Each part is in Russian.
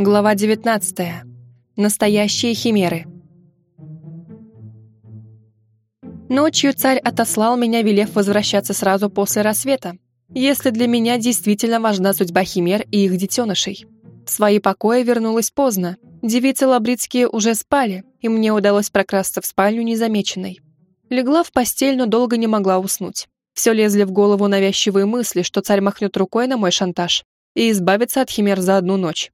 Глава 19. Настоящие химеры. Ночью царь отослал меня, велев возвращаться сразу после рассвета, если для меня действительно важна судьба химер и их детенышей. В свои покои вернулась поздно. Девицы лабрицкие уже спали, и мне удалось прокрасться в спальню незамеченной. Легла в постель, но долго не могла уснуть. Все лезли в голову навязчивые мысли, что царь махнет рукой на мой шантаж и избавится от химер за одну ночь.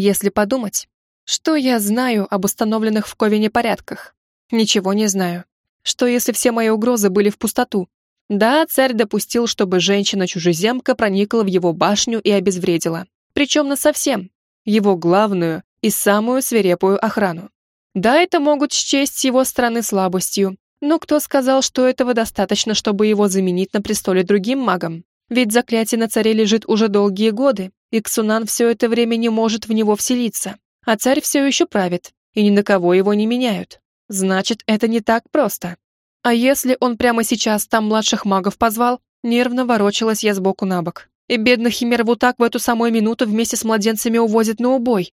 Если подумать, что я знаю об установленных в Ковине порядках? Ничего не знаю. Что если все мои угрозы были в пустоту? Да, царь допустил, чтобы женщина-чужеземка проникла в его башню и обезвредила. Причем насовсем. Его главную и самую свирепую охрану. Да, это могут счесть его стороны слабостью, но кто сказал, что этого достаточно, чтобы его заменить на престоле другим магом? Ведь заклятие на царе лежит уже долгие годы, и Ксунан все это время не может в него вселиться. А царь все еще правит, и ни на кого его не меняют. Значит, это не так просто. А если он прямо сейчас там младших магов позвал? Нервно ворочалась я сбоку на бок. И бедных химер вот так в эту самую минуту вместе с младенцами увозят на убой.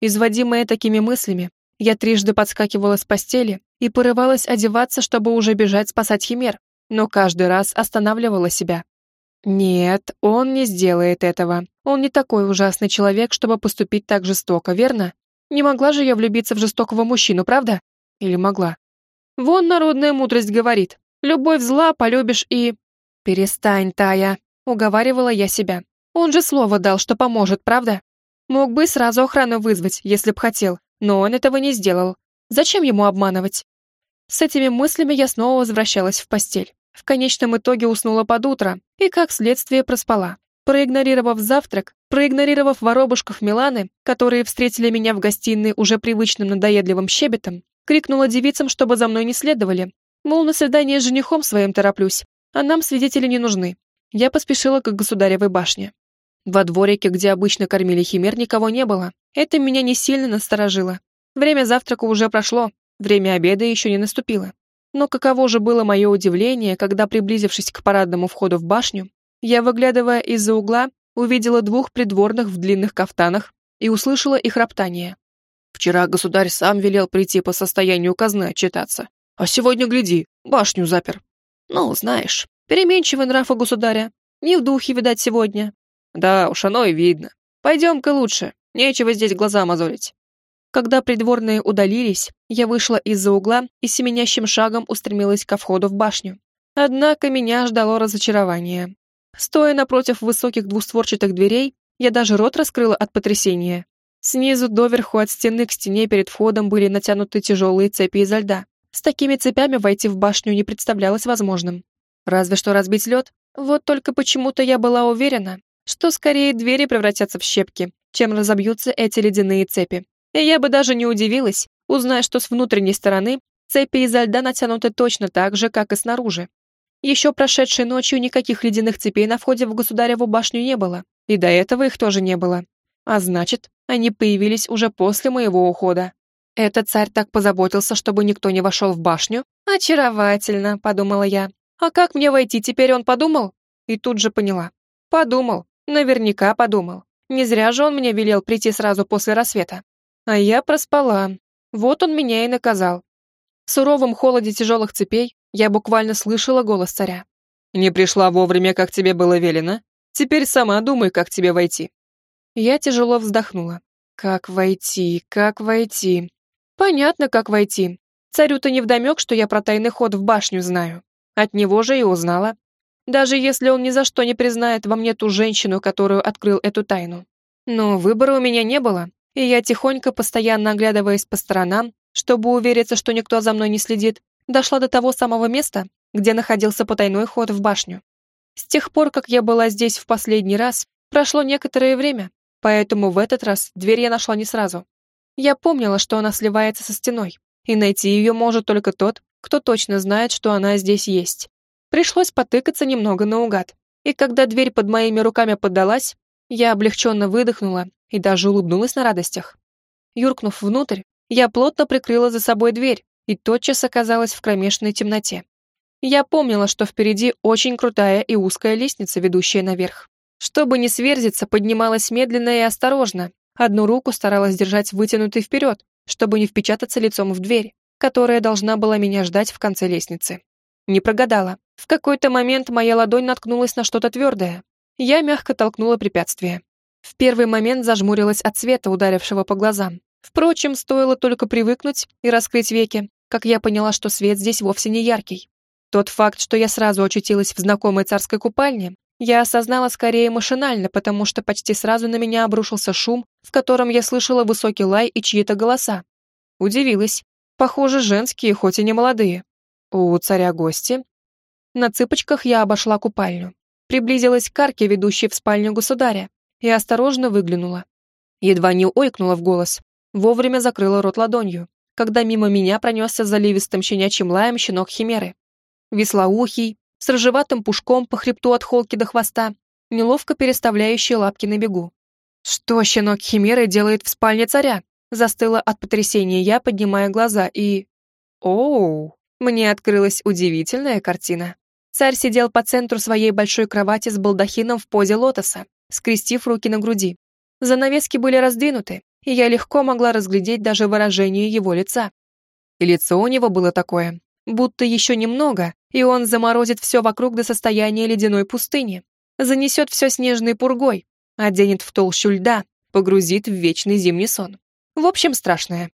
Изводимая такими мыслями, я трижды подскакивала с постели и порывалась одеваться, чтобы уже бежать спасать химер, но каждый раз останавливала себя. Нет, он не сделает этого. Он не такой ужасный человек, чтобы поступить так жестоко, верно? Не могла же я влюбиться в жестокого мужчину, правда? Или могла? Вон народная мудрость говорит. Любовь зла полюбишь и... Перестань, Тая, уговаривала я себя. Он же слово дал, что поможет, правда? Мог бы сразу охрану вызвать, если б хотел, но он этого не сделал. Зачем ему обманывать? С этими мыслями я снова возвращалась в постель. В конечном итоге уснула под утро и, как следствие, проспала. Проигнорировав завтрак, проигнорировав воробушков Миланы, которые встретили меня в гостиной уже привычным надоедливым щебетом, крикнула девицам, чтобы за мной не следовали. Мол, на свидание с женихом своим тороплюсь, а нам свидетели не нужны. Я поспешила к государевой башне. Во дворике, где обычно кормили химер, никого не было. Это меня не сильно насторожило. Время завтрака уже прошло, время обеда еще не наступило. Но каково же было мое удивление, когда, приблизившись к парадному входу в башню, я, выглядывая из-за угла, увидела двух придворных в длинных кафтанах и услышала их роптание. «Вчера государь сам велел прийти по состоянию казны отчитаться, а сегодня, гляди, башню запер. Ну, знаешь, переменчивый нрав у государя, не в духе, видать, сегодня. Да уж, оно и видно. Пойдем-ка лучше, Нечего здесь глаза мозолить. Когда придворные удалились, я вышла из-за угла и семенящим шагом устремилась ко входу в башню. Однако меня ждало разочарование. Стоя напротив высоких двустворчатых дверей, я даже рот раскрыла от потрясения. Снизу доверху от стены к стене перед входом были натянуты тяжелые цепи изо льда. С такими цепями войти в башню не представлялось возможным. Разве что разбить лед. Вот только почему-то я была уверена, что скорее двери превратятся в щепки, чем разобьются эти ледяные цепи. И я бы даже не удивилась, узная, что с внутренней стороны цепи изо льда натянуты точно так же, как и снаружи. Еще прошедшей ночью никаких ледяных цепей на входе в государеву башню не было, и до этого их тоже не было. А значит, они появились уже после моего ухода. Этот царь так позаботился, чтобы никто не вошел в башню? Очаровательно, подумала я. А как мне войти, теперь он подумал? И тут же поняла. Подумал, наверняка подумал. Не зря же он мне велел прийти сразу после рассвета. А я проспала. Вот он меня и наказал. В суровом холоде тяжелых цепей я буквально слышала голос царя. «Не пришла вовремя, как тебе было велено? Теперь сама думай, как тебе войти». Я тяжело вздохнула. «Как войти? Как войти?» «Понятно, как войти. Царю-то невдомек, что я про тайный ход в башню знаю. От него же и узнала даже если он ни за что не признает во мне ту женщину, которую открыл эту тайну. Но выбора у меня не было, и я тихонько, постоянно оглядываясь по сторонам, чтобы увериться, что никто за мной не следит, дошла до того самого места, где находился потайной ход в башню. С тех пор, как я была здесь в последний раз, прошло некоторое время, поэтому в этот раз дверь я нашла не сразу. Я помнила, что она сливается со стеной, и найти ее может только тот, кто точно знает, что она здесь есть. Пришлось потыкаться немного наугад. И когда дверь под моими руками поддалась, я облегченно выдохнула и даже улыбнулась на радостях. Юркнув внутрь, я плотно прикрыла за собой дверь и тотчас оказалась в кромешной темноте. Я помнила, что впереди очень крутая и узкая лестница, ведущая наверх. Чтобы не сверзиться, поднималась медленно и осторожно, Одну руку старалась держать вытянутой вперед, чтобы не впечататься лицом в дверь, которая должна была меня ждать в конце лестницы. Не прогадала. В какой-то момент моя ладонь наткнулась на что-то твердое. Я мягко толкнула препятствие. В первый момент зажмурилась от света, ударившего по глазам. Впрочем, стоило только привыкнуть и раскрыть веки, как я поняла, что свет здесь вовсе не яркий. Тот факт, что я сразу очутилась в знакомой царской купальне, я осознала скорее машинально, потому что почти сразу на меня обрушился шум, в котором я слышала высокий лай и чьи-то голоса. Удивилась. Похоже, женские, хоть и не молодые. У царя гости. На цыпочках я обошла купальню. Приблизилась к арке, ведущей в спальню государя, и осторожно выглянула. Едва не ойкнула в голос. Вовремя закрыла рот ладонью, когда мимо меня пронесся заливистым щенячьим лаем щенок Химеры. Веслоухий, с рыжеватым пушком по хребту от холки до хвоста, неловко переставляющий лапки на бегу. Что щенок Химеры делает в спальне царя? Застыла от потрясения я, поднимая глаза, и... Оу, мне открылась удивительная картина. Царь сидел по центру своей большой кровати с балдахином в позе лотоса, скрестив руки на груди. Занавески были раздвинуты, и я легко могла разглядеть даже выражение его лица. И лицо у него было такое, будто еще немного, и он заморозит все вокруг до состояния ледяной пустыни, занесет все снежной пургой, оденет в толщу льда, погрузит в вечный зимний сон. В общем, страшное.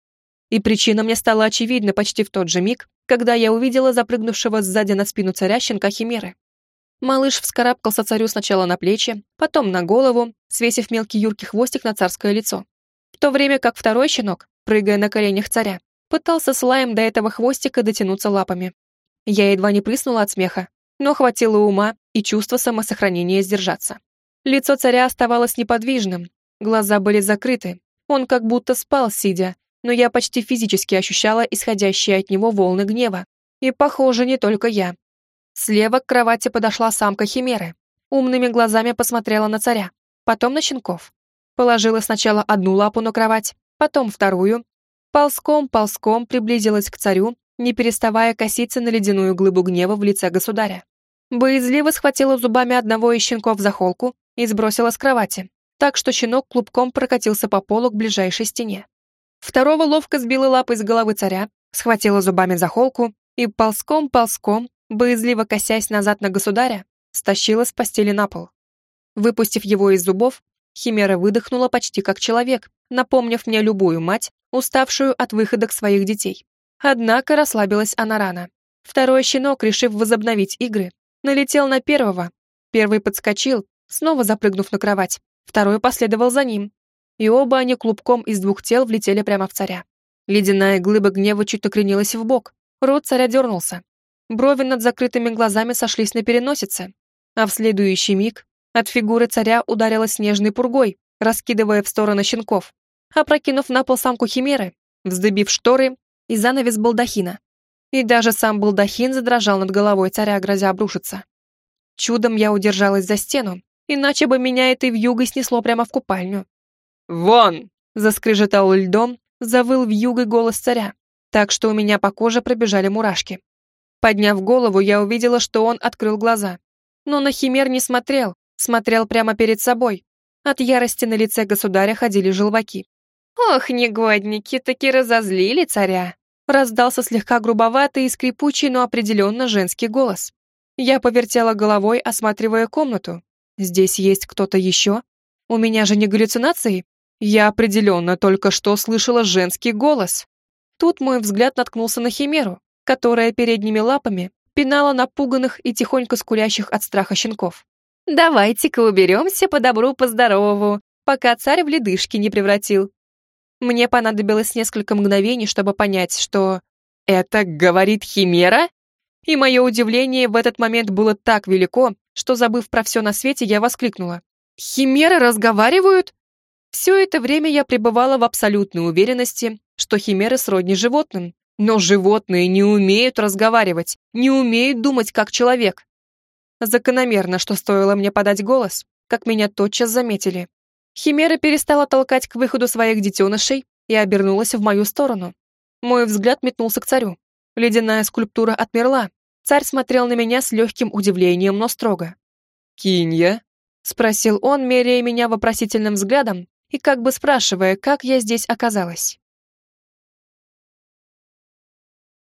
И причина мне стала очевидна почти в тот же миг, когда я увидела запрыгнувшего сзади на спину царя щенка Химеры. Малыш вскарабкался царю сначала на плечи, потом на голову, свесив мелкий юркий хвостик на царское лицо. В то время как второй щенок, прыгая на коленях царя, пытался с лаем до этого хвостика дотянуться лапами. Я едва не прыснула от смеха, но хватило ума и чувства самосохранения сдержаться. Лицо царя оставалось неподвижным, глаза были закрыты, он как будто спал, сидя, но я почти физически ощущала исходящие от него волны гнева. И, похоже, не только я. Слева к кровати подошла самка Химеры. Умными глазами посмотрела на царя, потом на щенков. Положила сначала одну лапу на кровать, потом вторую. Ползком-ползком приблизилась к царю не переставая коситься на ледяную глыбу гнева в лице государя. Боязливо схватила зубами одного из щенков за холку и сбросила с кровати, так что щенок клубком прокатился по полу к ближайшей стене. Второго ловко сбила лапой с головы царя, схватила зубами за холку и ползком-ползком, боязливо косясь назад на государя, стащила с постели на пол. Выпустив его из зубов, Химера выдохнула почти как человек, напомнив мне любую мать, уставшую от выходок своих детей. Однако расслабилась она рано. Второй щенок, решив возобновить игры, налетел на первого. Первый подскочил, снова запрыгнув на кровать. Второй последовал за ним. И оба они клубком из двух тел влетели прямо в царя. Ледяная глыба гнева чуть накренилась в бок. Рот царя дернулся. Брови над закрытыми глазами сошлись на переносице. А в следующий миг от фигуры царя ударила снежной пургой, раскидывая в стороны щенков. Опрокинув на пол самку химеры, вздыбив шторы, и занавес балдахина. И даже сам балдахин задрожал над головой царя, грозя обрушиться. Чудом я удержалась за стену, иначе бы меня этой вьюгой снесло прямо в купальню. «Вон!» — заскрежетал льдом, завыл вьюгой голос царя, так что у меня по коже пробежали мурашки. Подняв голову, я увидела, что он открыл глаза. Но на химер не смотрел, смотрел прямо перед собой. От ярости на лице государя ходили желваки. «Ох, негодники, таки разозлили царя!» Раздался слегка грубоватый и скрипучий, но определенно женский голос. Я повертела головой, осматривая комнату. «Здесь есть кто-то еще? У меня же не галлюцинации?» Я определенно только что слышала женский голос. Тут мой взгляд наткнулся на химеру, которая передними лапами пинала напуганных и тихонько скулящих от страха щенков. «Давайте-ка уберемся по добру, по здорову, пока царь в ледышки не превратил», мне понадобилось несколько мгновений, чтобы понять, что «это говорит Химера?» И мое удивление в этот момент было так велико, что, забыв про все на свете, я воскликнула. «Химеры разговаривают?» Все это время я пребывала в абсолютной уверенности, что химеры сродни животным. Но животные не умеют разговаривать, не умеют думать как человек. Закономерно, что стоило мне подать голос, как меня тотчас заметили. Химера перестала толкать к выходу своих детенышей и обернулась в мою сторону. Мой взгляд метнулся к царю. Ледяная скульптура отмерла. Царь смотрел на меня с легким удивлением, но строго. «Кинья?» — спросил он, меряя меня вопросительным взглядом и как бы спрашивая, как я здесь оказалась.